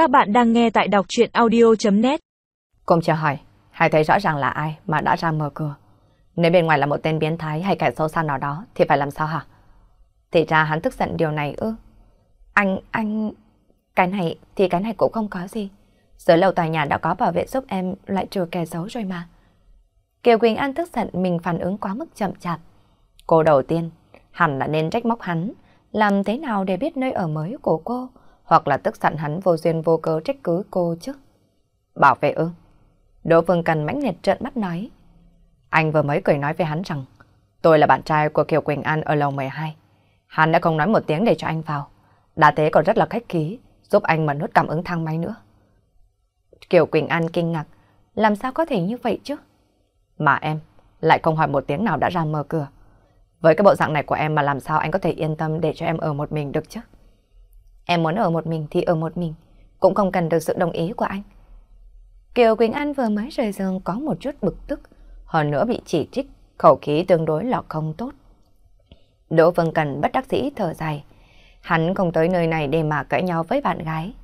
Các bạn đang nghe tại đọc chuyện audio.net Cũng chưa hỏi, hãy thấy rõ ràng là ai mà đã ra mở cửa. Nếu bên ngoài là một tên biến thái hay kẻ xấu xa nào đó thì phải làm sao hả? Thì ra hắn tức giận điều này ư. Anh, anh... Cái này thì cái này cũng không có gì. Dưới lầu tòa nhà đã có bảo vệ giúp em lại trừ kẻ xấu rồi mà. Kiều Quỳnh An tức giận mình phản ứng quá mức chậm chạp. Cô đầu tiên, hẳn là nên trách móc hắn, làm thế nào để biết nơi ở mới của cô, hoặc là tức giận hắn vô duyên vô cớ trách cứ cô chứ. Bảo vệ ư? Đỗ Phương Cần mãnh liệt trợn mắt nói. Anh vừa mới cười nói với hắn rằng, tôi là bạn trai của Kiều Quỳnh An ở lầu 12. Hắn đã không nói một tiếng để cho anh vào. Đã thế còn rất là khách khí, giúp anh mà nút cảm ứng thang máy nữa. Kiều Quỳnh An kinh ngạc, làm sao có thể như vậy chứ? Mà em, lại không hỏi một tiếng nào đã ra mở cửa. Với cái bộ dạng này của em mà làm sao anh có thể yên tâm để cho em ở một mình được chứ? Em muốn ở một mình thì ở một mình, cũng không cần được sự đồng ý của anh. Kiều Quỳnh An vừa mới rời giường có một chút bực tức, hơn nữa bị chỉ trích, khẩu khí tương đối là không tốt. Đỗ Vân Cần bất đắc dĩ thở dài. Hắn không tới nơi này để mà cãi nhau với bạn gái.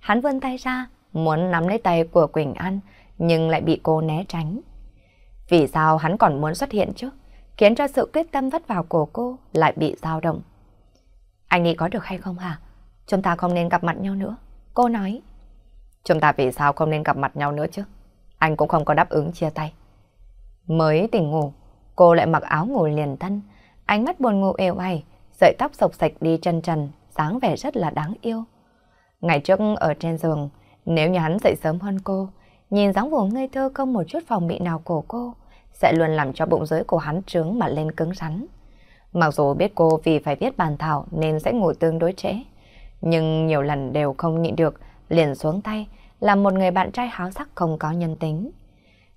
Hắn vươn tay ra, muốn nắm lấy tay của Quỳnh An, nhưng lại bị cô né tránh. Vì sao hắn còn muốn xuất hiện chứ? Khiến cho sự quyết tâm vất vào của cô lại bị dao động. Anh đi có được hay không hả? Chúng ta không nên gặp mặt nhau nữa. Cô nói. Chúng ta vì sao không nên gặp mặt nhau nữa chứ? Anh cũng không có đáp ứng chia tay. Mới tỉnh ngủ, cô lại mặc áo ngủ liền thân, ánh mắt buồn ngủ êu ai, sợi tóc sọc sạch đi chân trần, dáng vẻ rất là đáng yêu. Ngày trước ở trên giường, nếu như hắn dậy sớm hơn cô, nhìn dáng vẻ ngây thơ không một chút phòng bị nào của cô, sẽ luôn làm cho bụng dưới của hắn trướng mà lên cứng rắn. Mặc dù biết cô vì phải viết bàn thảo nên sẽ ngủ tương đối trễ, nhưng nhiều lần đều không nhịn được, liền xuống tay, làm một người bạn trai háo sắc không có nhân tính.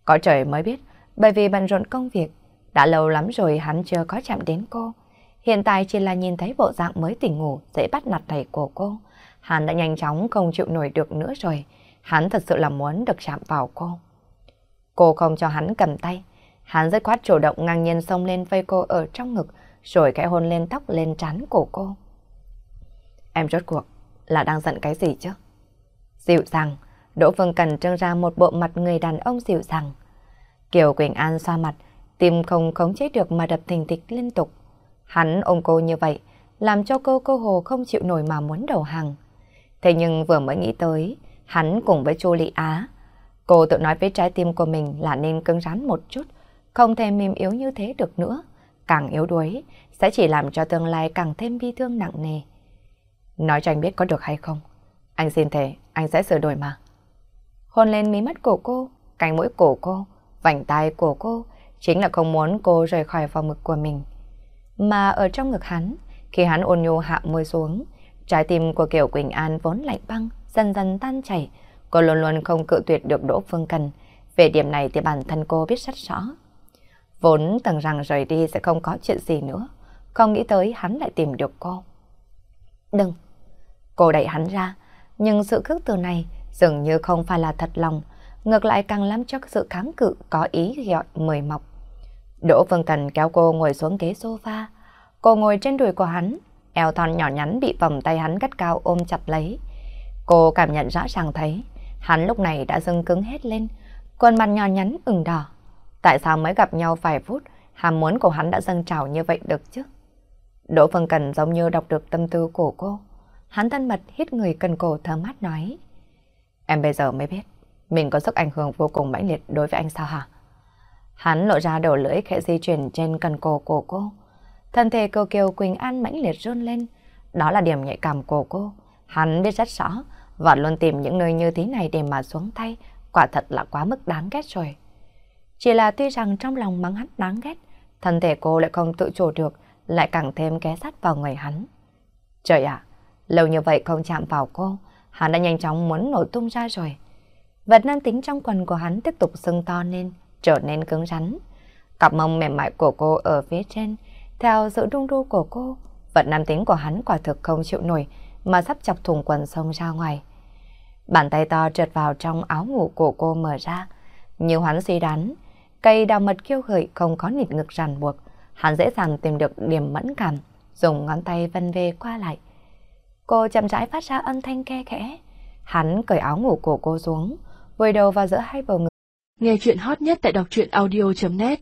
Có trời mới biết, bởi vì bận rộn công việc, đã lâu lắm rồi hắn chưa có chạm đến cô. Hiện tại chỉ là nhìn thấy bộ dạng mới tỉnh ngủ, dễ bắt nạt này của cô. Hắn đã nhanh chóng không chịu nổi được nữa rồi. Hắn thật sự là muốn được chạm vào cô. Cô không cho hắn cầm tay. Hắn rất quát chủ động ngang nhiên xông lên vây cô ở trong ngực, rồi cái hôn lên tóc lên trán của cô. Em rốt cuộc là đang giận cái gì chứ? Dịu dàng, Đỗ Phương Cần trưng ra một bộ mặt người đàn ông dịu dàng. Kiều Quỳnh An xoa mặt, tim không khống chế được mà đập thình thịch liên tục. Hắn ôm cô như vậy, làm cho cô cô hồ không chịu nổi mà muốn đầu hàng. Thế nhưng vừa mới nghĩ tới, hắn cùng với Chu Lị Á, cô tự nói với trái tim của mình là nên cứng rắn một chút, không thể mềm yếu như thế được nữa. Càng yếu đuối, sẽ chỉ làm cho tương lai càng thêm bi thương nặng nề. Nói cho anh biết có được hay không? Anh xin thề, anh sẽ sửa đổi mà. Hôn lên mí mắt của cô, cánh mũi của cô, vành tai của cô, chính là không muốn cô rời khỏi vòng ngực của mình. Mà ở trong ngực hắn, khi hắn ôn nhu hạ môi xuống, trái tim của Kiều Quỳnh An vốn lạnh băng, dần dần tan chảy. Cô luôn luôn không cự tuyệt được Đỗ Phương Cần. Về điểm này thì bản thân cô biết rất rõ. Vốn tưởng rằng rời đi sẽ không có chuyện gì nữa. Không nghĩ tới hắn lại tìm được cô. Đừng! Cô đẩy hắn ra, nhưng sự khước từ này dường như không phải là thật lòng, ngược lại càng làm cho sự kháng cự có ý gọi mời mọc. Đỗ Phương Cần kéo cô ngồi xuống ghế sofa. Cô ngồi trên đùi của hắn, eo thon nhỏ nhắn bị vòng tay hắn gắt cao ôm chặt lấy. Cô cảm nhận rõ ràng thấy, hắn lúc này đã dưng cứng hết lên, khuôn mặt nhỏ nhắn ửng đỏ. Tại sao mới gặp nhau vài phút, hàm muốn của hắn đã dâng trào như vậy được chứ? Đỗ Phương Cần giống như đọc được tâm tư của cô. Hắn thân mật hít người cần cổ thở mát nói. Em bây giờ mới biết, mình có sức ảnh hưởng vô cùng mãnh liệt đối với anh sao hả? Hắn lộ ra đầu lưỡi khẽ di chuyển trên cần cổ của cô. Thân thể cô Kiều Quỳnh An mãnh liệt run lên. Đó là điểm nhạy cảm của cô. Hắn biết rất rõ và luôn tìm những nơi như thế này để mà xuống tay. Quả thật là quá mức đáng ghét rồi. Chỉ là tuy rằng trong lòng mắng hắn đáng ghét, thân thể cô lại không tự chủ được, lại càng thêm ké sát vào người hắn. Trời ạ, lâu như vậy không chạm vào cô, hắn đã nhanh chóng muốn nổ tung ra rồi. Vật nam tính trong quần của hắn tiếp tục sưng to lên, trở nên cứng rắn. Cặp mông mềm mại của cô ở phía trên, theo sự đung đu của cô, vật nam tính của hắn quả thực không chịu nổi mà sắp chọc thùng quần sông ra ngoài. Bàn tay to trượt vào trong áo ngủ của cô mở ra. Như hắn suy đoán, cây đào mật kiêu gợi không có nịt ngực ràng buộc. Hắn dễ dàng tìm được điểm mẫn cảm, dùng ngón tay vân về qua lại. Cô chậm rãi phát ra âm thanh khe khẽ. Hắn cởi áo ngủ của cô xuống, vùi đầu vào giữa hai bầu ngực. Nghe chuyện hot nhất tại đọc truyện audio.net